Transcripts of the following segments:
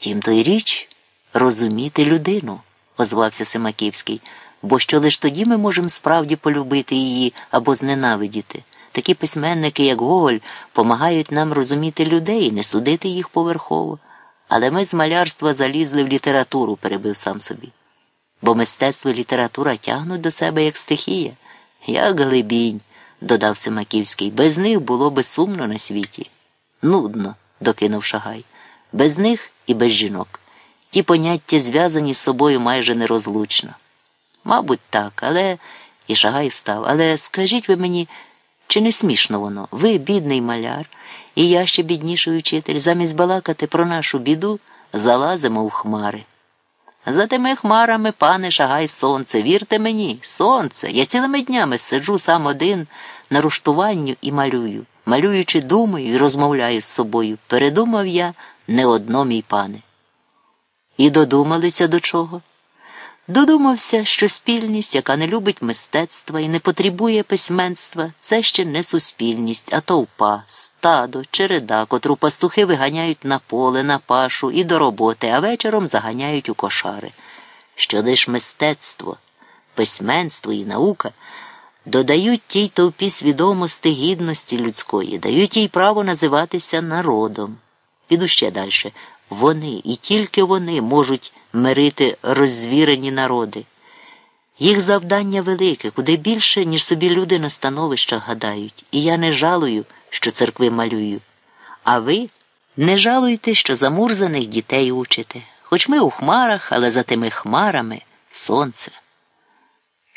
Втім, то й річ розуміти людину, озвався Семаківський, бо що лиш тоді ми можемо справді полюбити її або зненавидіти. Такі письменники, як Гоголь, помагають нам розуміти людей і не судити їх поверхово. Але ми з малярства залізли в літературу, перебив сам собі. Бо мистецтво і література тягнуть до себе як стихія, як глибінь, додав Семаківський. Без них було би сумно на світі. Нудно, докинув Шагай. Без них і без жінок. Ті поняття зв'язані з собою майже нерозлучно. Мабуть, так, але. І Шагай встав. Але скажіть ви мені, чи не смішно воно? Ви, бідний маляр, і я ще бідніший учитель, замість балакати про нашу біду, залазимо в хмари. За тими хмарами, пане Шагай, сонце, вірте мені, сонце. Я цілими днями сиджу сам один на руштуванню і малюю. Малюючи, думаю і розмовляю з собою. Передумав я не одно, мій пане. І додумалися до чого? Додумався, що спільність, яка не любить мистецтва і не потребує письменства, це ще не суспільність, а товпа, стадо, череда, котру пастухи виганяють на поле, на пашу і до роботи, а вечором заганяють у кошари. Що лиш мистецтво, письменство і наука додають тій товпі свідомості гідності людської, дають їй право називатися народом. Піду ще далі. Вони і тільки вони можуть мирити роззвірені народи. Їх завдання велике, куди більше, ніж собі люди на становищах гадають, і я не жалую, що церкви малюю. А ви не жалуйте, що замурзаних дітей учите. Хоч ми у хмарах, але за тими хмарами сонце.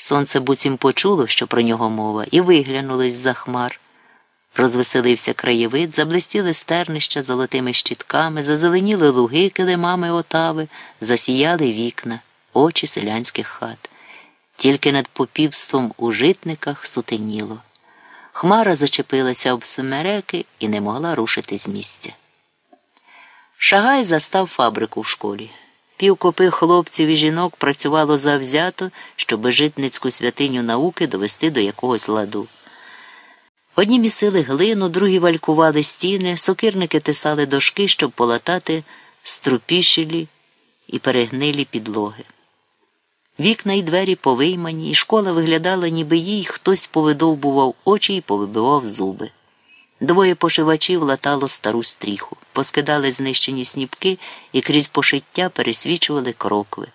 Сонце буцім почуло, що про нього мова, і виглянулось за хмар. Розвеселився краєвид, заблистіли стернища золотими щітками, зазеленіли луги килимами отави, засіяли вікна, очі селянських хат. Тільки над попівством у житниках сутеніло. Хмара зачепилася об сумереки і не могла рушити з місця. Шагай застав фабрику в школі. Півкопи хлопців і жінок працювало завзято, щоб житницьку святиню науки довести до якогось ладу. Одні місили глину, другі валькували стіни, сокирники тисали дошки, щоб полатати струпішілі і перегнилі підлоги. Вікна й двері повиймані, і школа виглядала, ніби їй хтось повидовбував очі і повибивав зуби. Двоє пошивачів латало стару стріху, поскидали знищені сніпки і крізь пошиття пересвічували крокви.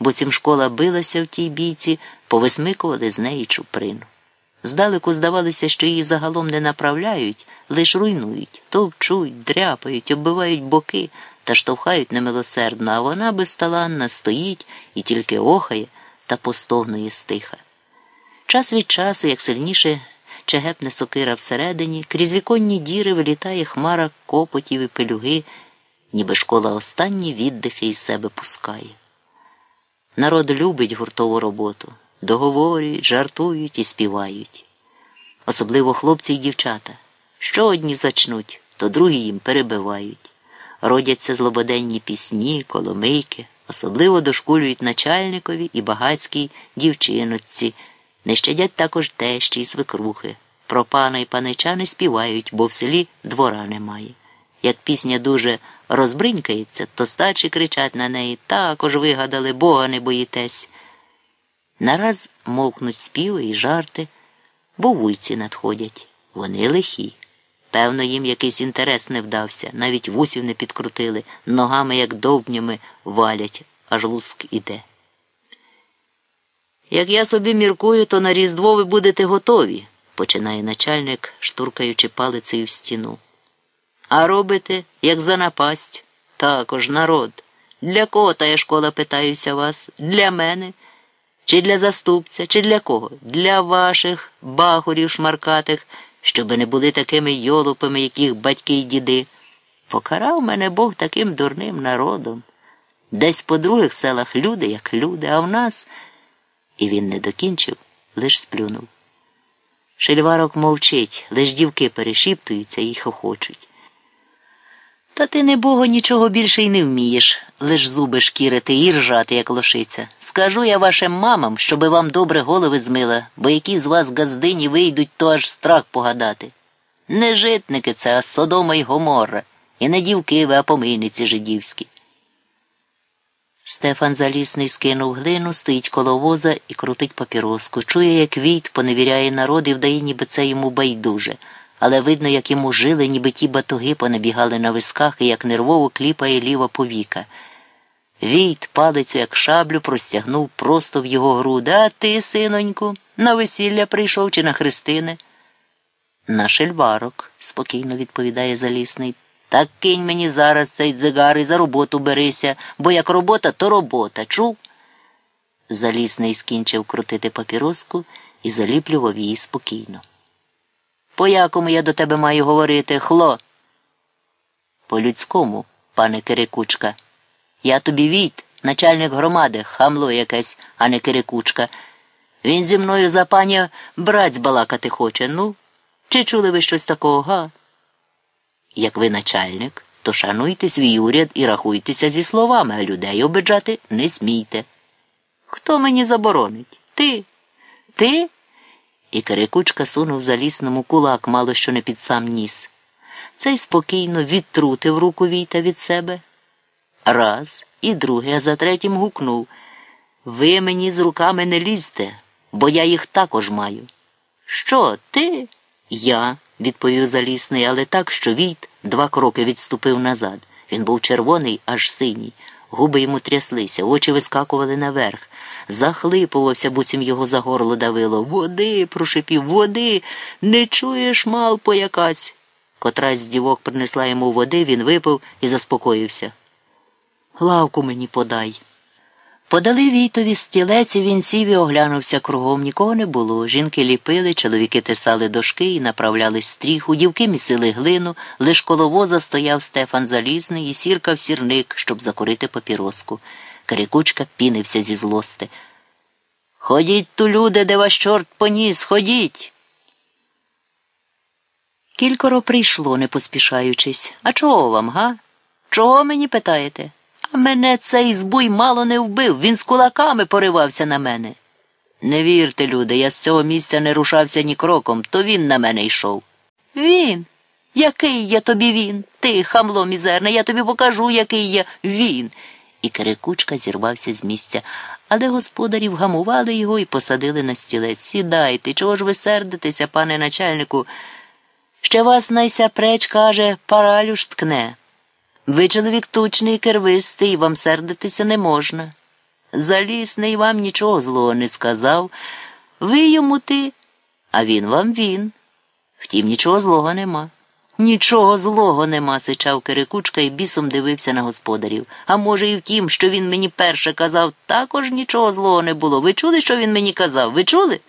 Бо цим школа билася в тій бійці, повисмикували з неї чуприну. Здалеку здавалося, що її загалом не направляють, лиш руйнують, товчуть, дряпають, оббивають боки та штовхають немилосердно, а вона безталанна стоїть і тільки охає та постогнує стиха. Час від часу, як сильніше чегепне сокира всередині, крізь віконні діри вилітає хмара копотів і пелюги, ніби школа останні віддихи із себе пускає. Народ любить гуртову роботу договорюють, жартують і співають. Особливо хлопці й дівчата. Що одні зачнуть, то другі їм перебивають. Родяться злободенні пісні, коломийки, особливо дошкулюють начальникові і багацькій дівчиночці, не щадять також тещі й свекрухи. Про пана й панича не співають, бо в селі двора немає. Як пісня дуже розбринькається, то старші кричать на неї також вигадали, Бога не боїтесь. Нараз мовкнуть співи і жарти, бо вульці надходять. Вони лихі. Певно, їм якийсь інтерес не вдався, навіть вусів не підкрутили, ногами, як довбнями, валять, аж луск іде. Як я собі міркую, то на Різдво ви будете готові, починає начальник, штуркаючи палицею в стіну. А робите, як за напасть, також народ. Для кого та я школа питаюся вас? Для мене. Чи для заступця, чи для кого? Для ваших бахурів шмаркатих, щоби не були такими йолупами, яких батьки й діди. Покарав мене Бог таким дурним народом. Десь по других селах люди, як люди, а в нас. І він не докінчив, лиш сплюнув. Шельварок мовчить, лиш дівки перешіптуються і хохочуть. Та ти, не бого, нічого більше й не вмієш, лиш зуби шкірити і ржати, як лошиця. Скажу я вашим мамам, щоби вам добре голови змила, бо які з вас газдині вийдуть, то аж страх погадати. Не житники це, а Содома й Гоморра, і не дівки ви, а помийниці жидівські. Стефан Залісний скинув глину, стоїть коло воза і крутить папіроску. Чує, як війт поневіряє народ і вдає, ніби це йому байдуже. Але видно, як йому жили, ніби ті батуги понабігали на висках і як нервово кліпає ліва повіка. Війт палицю, як шаблю, простягнув просто в його груди. А ти, синоньку, на весілля прийшов чи на хрестини? На шельварок, спокійно відповідає Залісний. Так кинь мені зараз цей дзигар і за роботу берися, бо як робота, то робота. Чув? Залісний скінчив крутити папіроску і заліплював її спокійно. По якому я до тебе маю говорити, хло? По людському, пане Кирикучка. Я тобі війт, начальник громади, хамло якесь, а не Кирикучка. Він зі мною за паня брать балакати хоче. Ну, чи чули ви щось такого, га? Як ви начальник, то шануйте свій уряд і рахуйтеся зі словами, а людей обиджати не смійте. Хто мені заборонить? Ти? Ти? І Кирикучка сунув залісному кулак, мало що не під сам ніс. Цей спокійно відтрутив руку війта від себе. Раз і другий, а за третім гукнув Ви мені з руками не лізьте, бо я їх також маю. Що, ти? Я, відповів залісний, але так, що війт два кроки відступив назад. Він був червоний, аж синій. Губи йому тряслися, очі вискакували наверх. Захлипувався, буцім його за горло давило. Води, прошипів, води, не чуєш, малпо якась. Котрась з дівок принесла йому води, він випив і заспокоївся. Лавку мені подай. Подали війтові стілець, і він сів і оглянувся кругом. Нікого не було. Жінки ліпили, чоловіки тесали дошки і направляли стріху, дівки місили глину, лиш коло воза стояв Стефан Залізний і сіркав сірник, щоб закурити папіроску. Карикучка пінився зі злости. Ходіть ту, люди, де ваш чорт поніс, ходіть. Кількоро прийшло, не поспішаючись. А чого вам, га? Чого мені питаєте? Мене цей збуй мало не вбив, він з кулаками поривався на мене. Не вірте, люди, я з цього місця не рушався ні кроком, то він на мене йшов. Він? Який я тобі він? Ти, хамло мізерне, я тобі покажу, який я він. І Кирикучка зірвався з місця, але господарі вгамували його і посадили на стілець. Сідайте, чого ж ви сердитеся, пане начальнику? Ще вас найся преч, каже, паралюш ткне. Ви чоловік тучний кервистий, вам сердитися не можна. Залісний вам нічого злого не сказав. Ви йому ти, а він вам він. Втім, нічого злого нема. Нічого злого нема, сичав Кирикучка і бісом дивився на господарів. А може, і в тім, що він мені перше казав, також нічого злого не було. Ви чули, що він мені казав? Ви чули?